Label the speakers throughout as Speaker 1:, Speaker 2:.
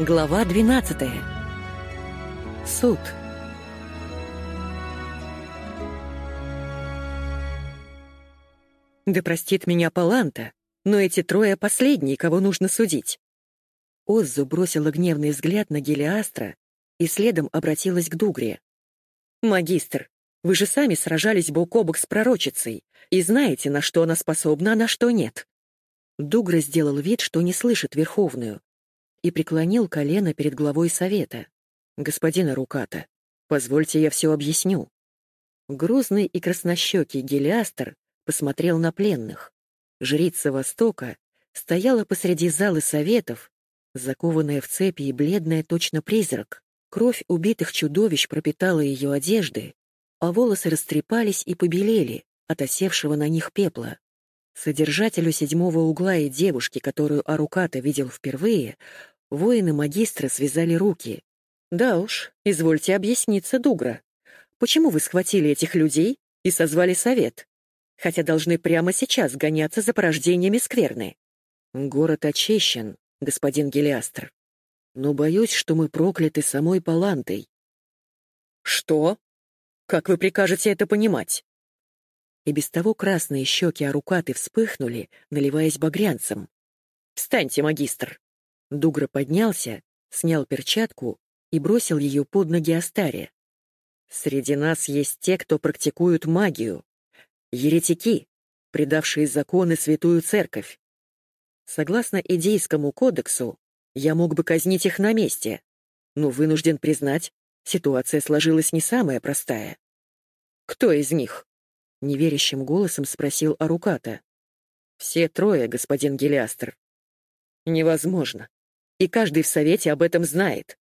Speaker 1: Глава 12. Суд. Да простит меня Паланта, но эти трое последние, кого нужно судить. Оззу бросила гневный взгляд на Гелиастра и следом обратилась к Дугре. «Магистр, вы же сами сражались бок о бок с пророчицей и знаете, на что она способна, а на что нет». Дугра сделал вид, что не слышит Верховную, и преклонил колено перед главой совета. «Господин Аруката, позвольте я все объясню». Грозный и краснощекий Гелиастр посмотрел на пленных. Жрица Востока стояла посреди залы советов, закованная в цепи и бледная точно призрак. Кровь убитых чудовищ пропитала ее одежды, а волосы растрепались и побелели от осевшего на них пепла. Содержателю седьмого угла и девушке, которую Аруката видел впервые, Воины магистра связали руки. «Да уж, извольте объясниться, Дугра. Почему вы схватили этих людей и созвали совет? Хотя должны прямо сейчас гоняться за порождениями скверны». «Город очищен, господин Гелиастр. Но боюсь, что мы прокляты самой Палантой». «Что? Как вы прикажете это понимать?» И без того красные щеки Арукаты вспыхнули, наливаясь багрянцем. «Встаньте, магистр!» Дугра поднялся, снял перчатку и бросил ее под ноги Астаре. «Среди нас есть те, кто практикуют магию. Еретики, предавшие законы святую церковь. Согласно идейскому кодексу, я мог бы казнить их на месте, но вынужден признать, ситуация сложилась не самая простая. «Кто из них?» — неверящим голосом спросил Аруката. «Все трое, господин Гелиастр». «Невозможно и каждый в совете об этом знает.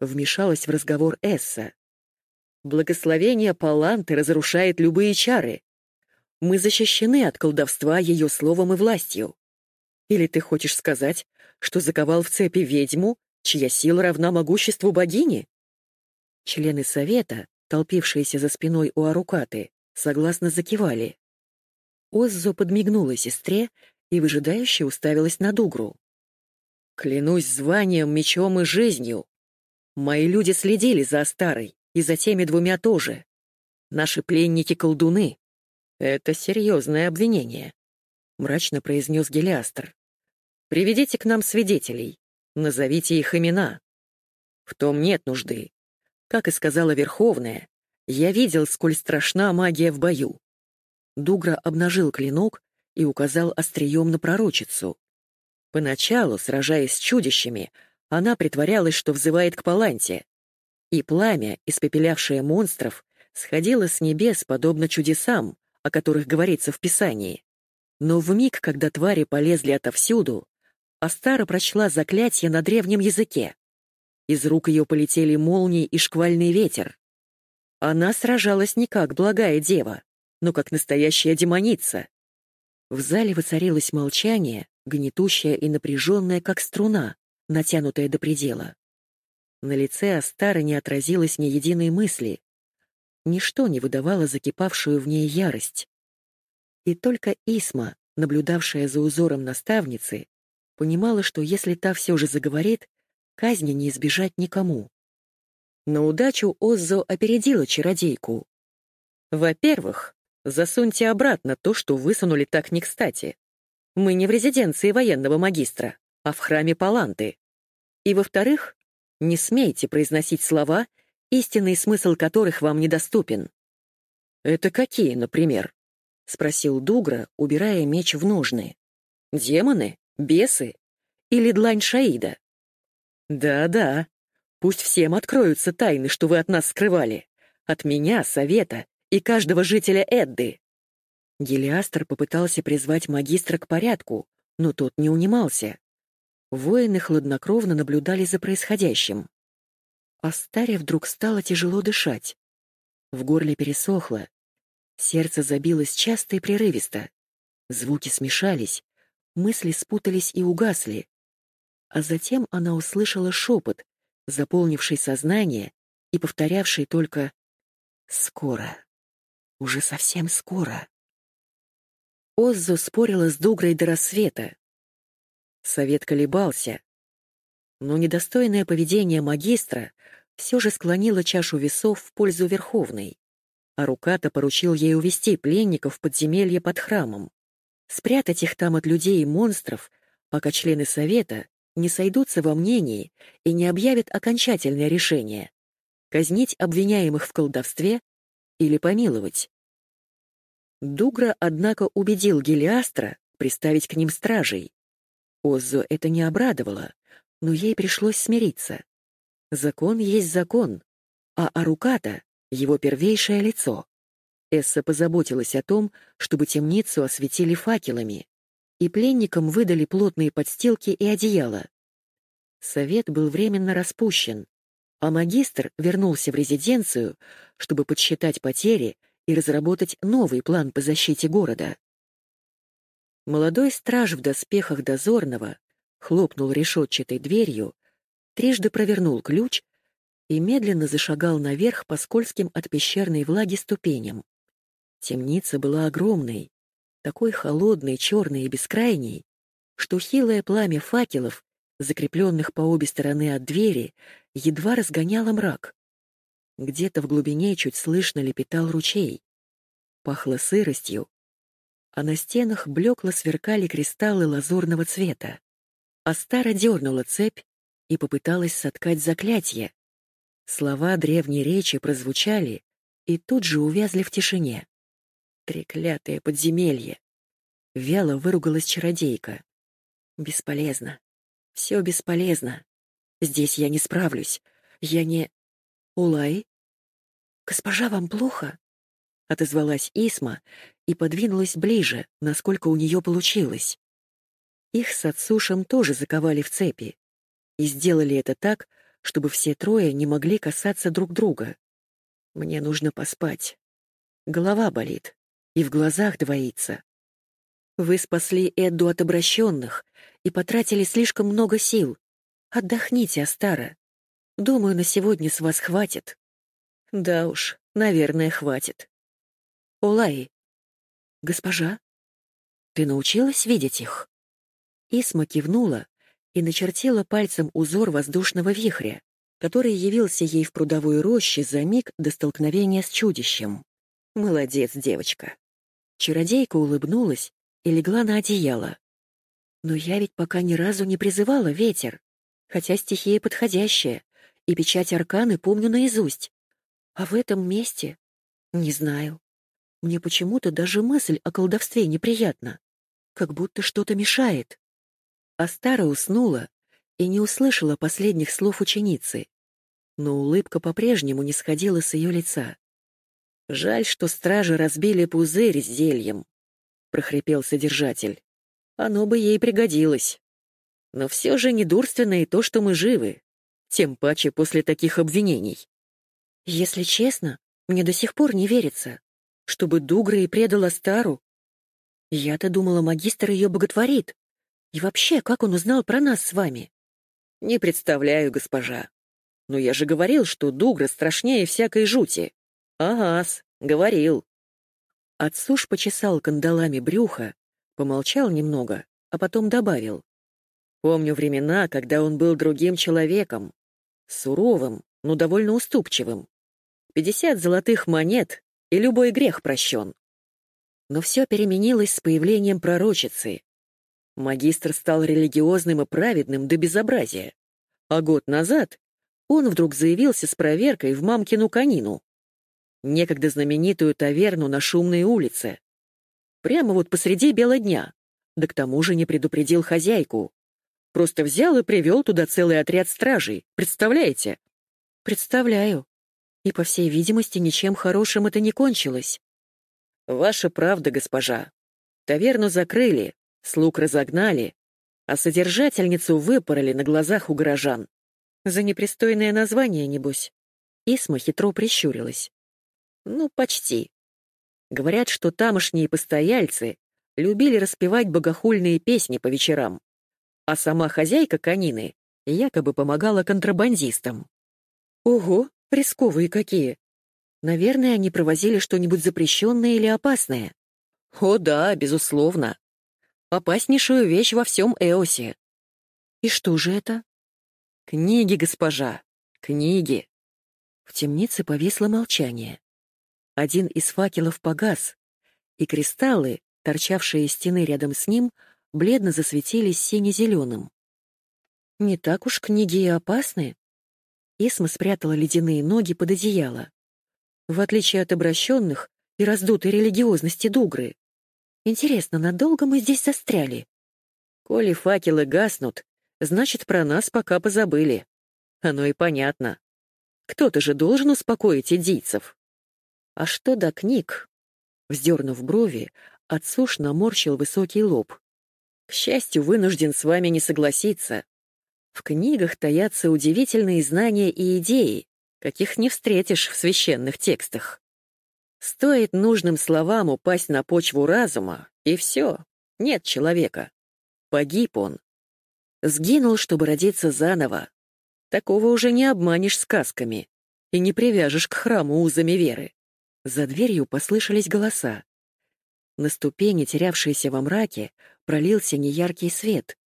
Speaker 1: Вмешалась в разговор Эсса. Благословение Паланты разрушает любые чары. Мы защищены от колдовства ее словом и властью. Или ты хочешь сказать, что заковал в цепи ведьму, чья сила равна могуществу богини? Члены совета, толпившиеся за спиной у Арукаты, согласно закивали. Оззо подмигнула сестре и выжидающе уставилась на Дугру. Клянусь званием, мечом и жизнью. Мои люди следили за старой, и за теми двумя тоже. Наши пленники-колдуны. Это серьезное обвинение, — мрачно произнес Гелиастр. Приведите к нам свидетелей, назовите их имена. В том нет нужды. Как и сказала Верховная, я видел, сколь страшна магия в бою. Дугра обнажил клинок и указал острием на пророчицу. Поначалу, сражаясь с чудищами, она притворялась, что взывает к Паланте. И пламя, испепелявшее монстров, сходило с небес, подобно чудесам, о которых говорится в Писании. Но в миг, когда твари полезли отовсюду, Астара прочла заклятие на древнем языке. Из рук ее полетели молнии и шквальный ветер. Она сражалась не как благая дева, но как настоящая демоница. В зале воцарилось молчание, гнетущая и напряженная, как струна, натянутая до предела. На лице Астары не отразилось ни единой мысли. Ничто не выдавало закипавшую в ней ярость. И только Исма, наблюдавшая за узором наставницы, понимала, что если та все же заговорит, казни не избежать никому. На удачу Оззо опередила чародейку. «Во-первых, засуньте обратно то, что высунули так не кстати. Мы не в резиденции военного магистра, а в храме Паланты. И, во-вторых, не смейте произносить слова, истинный смысл которых вам недоступен. «Это какие, например?» — спросил Дугра, убирая меч в ножны. «Демоны? Бесы? Или длань Шаида?» «Да-да. Пусть всем откроются тайны, что вы от нас скрывали. От меня, Совета и каждого жителя Эдды. Гелиастр попытался призвать магистра к порядку, но тот не унимался. Воины хладнокровно наблюдали за происходящим. Астаре вдруг стало тяжело дышать. В горле пересохло. Сердце забилось часто и прерывисто. Звуки смешались, мысли спутались и угасли. А затем она услышала шепот, заполнивший сознание и повторявший только «Скоро, уже совсем скоро». Оззу спорила с Дугрой до рассвета. Совет колебался. Но недостойное поведение магистра все же склонило чашу весов в пользу Верховной. А Руката поручил ей увести пленников в подземелье под храмом. Спрятать их там от людей и монстров, пока члены Совета не сойдутся во мнении и не объявят окончательное решение — казнить обвиняемых в колдовстве или помиловать. Дугра, однако, убедил Гелиастра приставить к ним стражей. Оззу это не обрадовало, но ей пришлось смириться. Закон есть закон, а Аруката — его первейшее лицо. Эсса позаботилась о том, чтобы темницу осветили факелами, и пленникам выдали плотные подстилки и одеяла. Совет был временно распущен, а магистр вернулся в резиденцию, чтобы подсчитать потери и разработать новый план по защите города. Молодой страж в доспехах дозорного хлопнул решетчатой дверью, трижды провернул ключ и медленно зашагал наверх по скользким от пещерной влаги ступеням. Темница была огромной, такой холодной, черной и бескрайней, что хилое пламя факелов, закрепленных по обе стороны от двери, едва разгоняло мрак. Где-то в глубине чуть слышно лепетал ручей. Пахло сыростью, а на стенах блекло сверкали кристаллы лазурного цвета. Астара дернула цепь и попыталась соткать заклятие. Слова древней речи прозвучали и тут же увязли в тишине. Треклятое подземелье! Вяло выругалась чародейка. Бесполезно. Все бесполезно. Здесь я не справлюсь. Я не... Улай? Госпожа, вам плохо? Отозвалась Исма и подвинулась ближе, насколько у нее получилось. Их с отсушем тоже заковали в цепи. И сделали это так, чтобы все трое не могли касаться друг друга. Мне нужно поспать. Голова болит, и в глазах двоится. Вы спасли Эдду от обращенных и потратили слишком много сил. Отдохните, Астара. Думаю, на сегодня с вас хватит. Да уж, наверное, хватит. Олай. Госпожа, ты научилась видеть их? Исма кивнула и начертила пальцем узор воздушного вихря, который явился ей в прудовой роще за миг до столкновения с чудищем. Молодец, девочка. Чародейка улыбнулась и легла на одеяло. Но я ведь пока ни разу не призывала ветер, хотя стихия подходящая, и печать арканы помню наизусть. А в этом месте? Не знаю. Мне почему-то даже мысль о колдовстве неприятна. Как будто что-то мешает. Астара уснула и не услышала последних слов ученицы, но улыбка по-прежнему не сходила с ее лица. «Жаль, что стражи разбили пузырь с зельем», — прохрипел содержатель. «Оно бы ей пригодилось. Но все же недурственно и то, что мы живы, тем паче после таких обвинений». «Если честно, мне до сих пор не верится, чтобы Дугра и предала Стару. Я-то думала, магистр ее боготворит, и вообще, как он узнал про нас с вами? Не представляю, госпожа. Но я же говорил, что Дугра страшнее всякой жути. Ага-с, говорил. Отсуш почесал кандалами брюха, помолчал немного, а потом добавил. Помню времена, когда он был другим человеком. Суровым, но довольно уступчивым. Пятьдесят золотых монет, и любой грех прощен. Но все переменилось с появлением пророчицы, Магистр стал религиозным и праведным до безобразия. А год назад он вдруг заявился с проверкой в мамкину конину. Некогда знаменитую таверну на шумной улице. Прямо вот посреди бела дня. Да к тому же не предупредил хозяйку. Просто взял и привел туда целый отряд стражей. Представляете? Представляю. И, по всей видимости, ничем хорошим это не кончилось. Ваша правда, госпожа. Таверну закрыли, Слуг разогнали, а содержательницу выпороли на глазах у горожан. За непристойное название, небось. Исма хитро прищурилась. Ну, почти. Говорят, что тамошние постояльцы любили распевать богохульные песни по вечерам, а сама хозяйка конины якобы помогала контрабандистам. Ого, рисковые какие! Наверное, они провозили что-нибудь запрещенное или опасное. О да, безусловно. Опаснейшую вещь во всем Эосе.
Speaker 2: И что же это?
Speaker 1: Книги, госпожа, книги.
Speaker 2: В темнице повисло молчание. Один из факелов погас, и кристаллы, торчавшие из стены рядом с ним, бледно засветились сине-зеленым. Не так уж книги и опасны. Исма спрятала ледяные ноги под одеяло. В отличие от обращенных и раздутой религиозности Дугры. Интересно, надолго мы здесь застряли?
Speaker 1: Коли факелы гаснут, значит, про нас пока позабыли. Оно и понятно. Кто-то же должен успокоить идийцев. А что до книг? Вздернув брови, отсуш наморщил высокий лоб. К счастью, вынужден с вами не согласиться. В книгах таятся удивительные знания и идеи, каких не встретишь в священных текстах. Стоит нужным словам упасть на почву разума, и все, нет человека. Погиб он. Сгинул, чтобы родиться заново. Такого уже не обманешь сказками и не привяжешь к храму узами веры. За дверью послышались голоса. На ступени, терявшейся во мраке, пролился неяркий свет.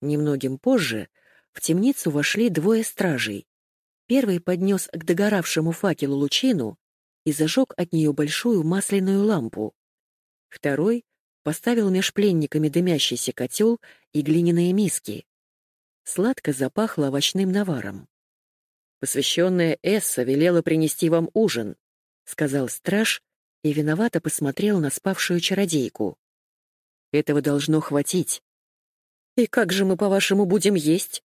Speaker 1: Немногим позже в темницу вошли двое стражей. Первый поднес к догоравшему факелу лучину, и зажег от нее большую масляную лампу. Второй поставил меж пленниками дымящийся котел и глиняные миски. Сладко запахло овощным наваром. «Посвященная Эсса велела принести вам ужин», — сказал страж и виновато посмотрел на спавшую чародейку. «Этого должно хватить». «И как же мы, по-вашему, будем есть?»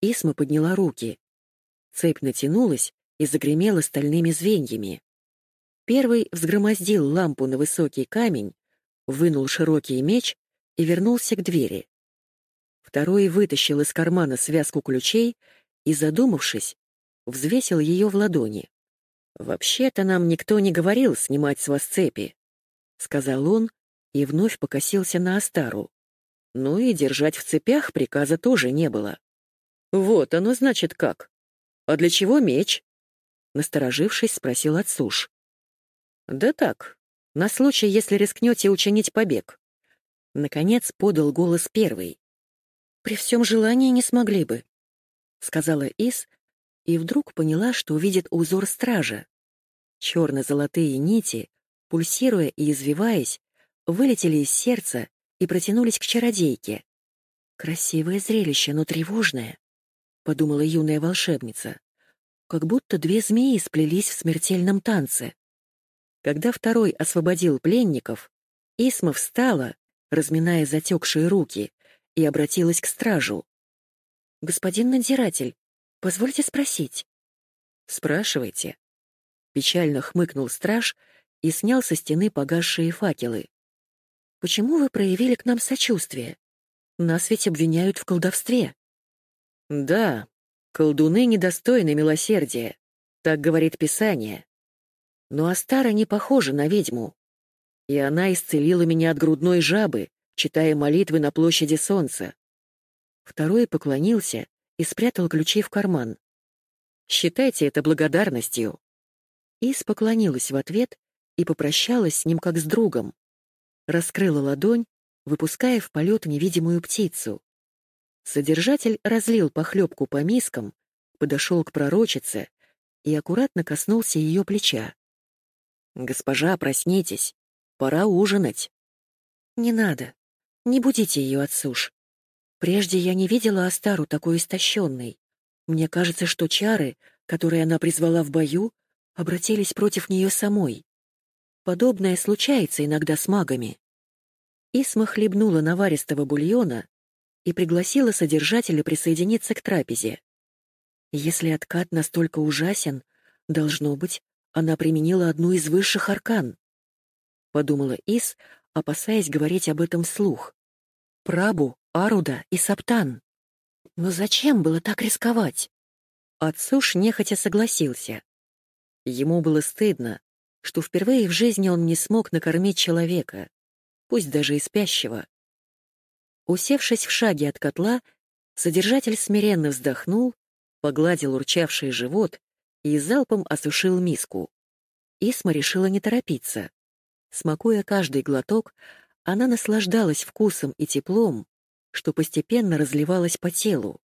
Speaker 1: Исма подняла руки. Цепь натянулась, и загремела стальными звеньями. Первый взгромоздил лампу на высокий камень, вынул широкий меч и вернулся к двери. Второй вытащил из кармана связку ключей и, задумавшись, взвесил ее в ладони. «Вообще-то нам никто не говорил снимать с вас цепи», — сказал он и вновь покосился на Астару. Ну и держать в цепях приказа тоже не было. «Вот оно значит как. А для чего меч?» Насторожившись, спросил Отсуш. «Да так, на случай, если рискнете учинить побег». Наконец подал голос первый. «При всем желании не смогли бы», — сказала Ис, и вдруг поняла, что увидит узор стража. Черно-золотые нити, пульсируя и извиваясь, вылетели из сердца и протянулись к чародейке. «Красивое зрелище, но тревожное», — подумала юная волшебница как будто две змеи сплелись в смертельном танце. Когда второй освободил пленников, Исма встала, разминая затекшие руки, и обратилась к стражу. «Господин надзиратель, позвольте спросить». «Спрашивайте». Печально хмыкнул страж и снял со стены погасшие факелы. «Почему вы проявили к нам сочувствие? Нас ведь обвиняют в колдовстве». «Да, Колдуны недостойны милосердия, так говорит Писание. Но Астара не похожа на ведьму. И она исцелила меня от грудной жабы, читая молитвы на площади Солнца. Второй поклонился и спрятал ключи в карман. Считайте это благодарностью. Ис поклонилась в ответ и попрощалась с ним как с другом. Раскрыла ладонь, выпуская в полет невидимую птицу. Содержатель разлил похлебку по мискам, подошел к пророчице и аккуратно коснулся ее плеча. «Госпожа, проснитесь, пора ужинать». «Не надо, не будите ее от суш. Прежде я не видела Астару такой истощенной. Мне кажется, что чары, которые она призвала в бою, обратились против нее самой. Подобное случается иногда с магами». Исма хлебнула наваристого бульона и пригласила содержателя присоединиться к трапезе. Если откат настолько ужасен, должно быть, она применила одну из высших аркан. Подумала Ис, опасаясь говорить об этом вслух. Прабу, Аруда и Саптан. Но зачем было так рисковать? Отцуш нехотя согласился. Ему было стыдно, что впервые в жизни он не смог накормить человека, пусть даже и спящего. Усевшись в шаге от котла, содержатель смиренно вздохнул, погладил урчавший живот и залпом осушил миску. Исма решила не торопиться.
Speaker 2: Смакуя каждый глоток, она наслаждалась вкусом и теплом, что постепенно разливалось по телу.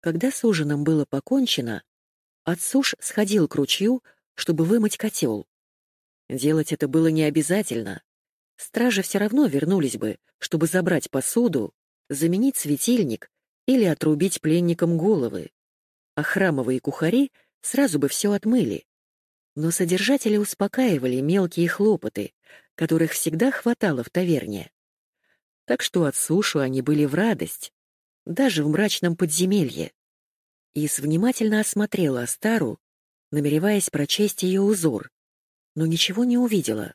Speaker 2: Когда с ужином было покончено, Отсуш сходил к ручью, чтобы вымыть котел. Делать это было не обязательно. Стражи все равно вернулись бы, чтобы забрать посуду, заменить светильник или отрубить пленникам головы. А храмовые кухари сразу бы все отмыли. Но содержатели успокаивали мелкие хлопоты, которых всегда хватало в таверне. Так что от сушу они были в радость, даже в мрачном подземелье. Ис внимательно осмотрела Астару, намереваясь прочесть ее узор, но ничего не увидела.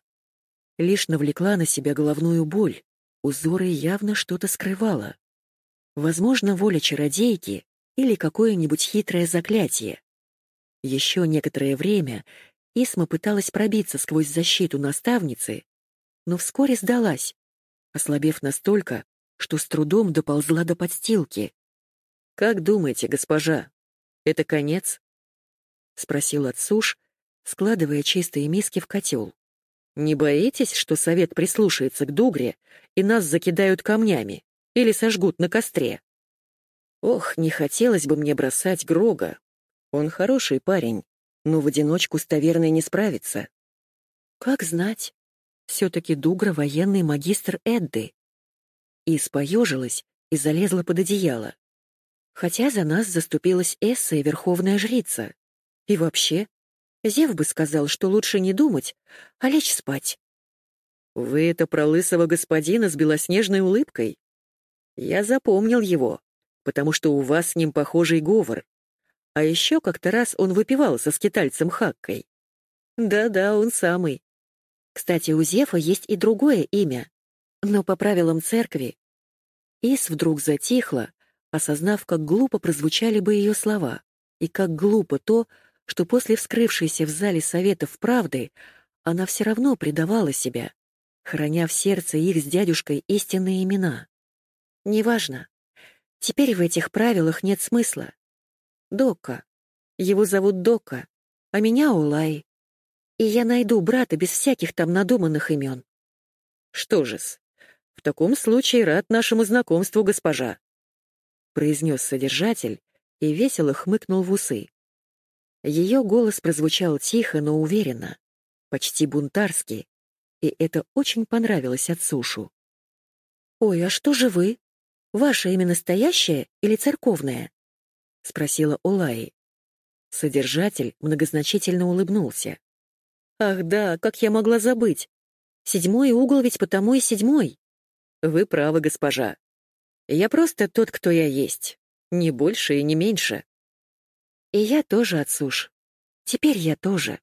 Speaker 2: Лишь навлекла на себя головную боль, узоры явно что-то скрывала. Возможно, воля чародейки или какое-нибудь хитрое заклятие. Еще некоторое время Исма пыталась пробиться сквозь защиту наставницы, но вскоре сдалась, ослабев настолько, что с трудом доползла до подстилки. «Как думаете, госпожа, это конец?» — спросил Отсуш, складывая чистые миски в котел. «Не боитесь, что совет прислушается к Дугре и нас закидают камнями или сожгут на костре?» «Ох, не хотелось бы мне бросать Грога. Он хороший парень, но в одиночку с таверной не справится. Как знать? Все-таки Дугра — военный магистр Эдды. И споежилась и залезла под одеяло. Хотя за нас заступилась Эсса и Верховная Жрица. И вообще, Зев бы сказал, что лучше не думать, а лечь спать. «Вы это про лысого господина с белоснежной улыбкой?» «Я запомнил его, потому что у вас с ним похожий говор. А еще как-то раз он выпивал со скитальцем Хаккой. Да-да, он самый. Кстати, у Зефа есть и другое имя. Но по правилам церкви... Ис вдруг затихла, осознав, как глупо прозвучали бы ее слова, и как глупо то, что после вскрывшейся в зале советов правды она все равно предавала себя, храня в сердце их с дядюшкой истинные имена. Неважно. Теперь в этих правилах нет смысла. Дока. Его зовут Дока, а меня Улай. И я найду брата без всяких там надуманных имен. Что же-с, в таком случае рад нашему знакомству, госпожа, произнес содержатель и весело хмыкнул в усы. Ее голос прозвучал тихо, но уверенно, почти бунтарски, и это очень понравилось отцушу. «Ой, а что же вы? Ваше имя настоящее или церковное?» — спросила Улай. Содержатель многозначительно улыбнулся. «Ах да, как я могла забыть? Седьмой угол ведь потому и седьмой». «Вы правы, госпожа. Я просто тот, кто я есть. Не больше и не меньше». «И я тоже, отсуш. Теперь я тоже».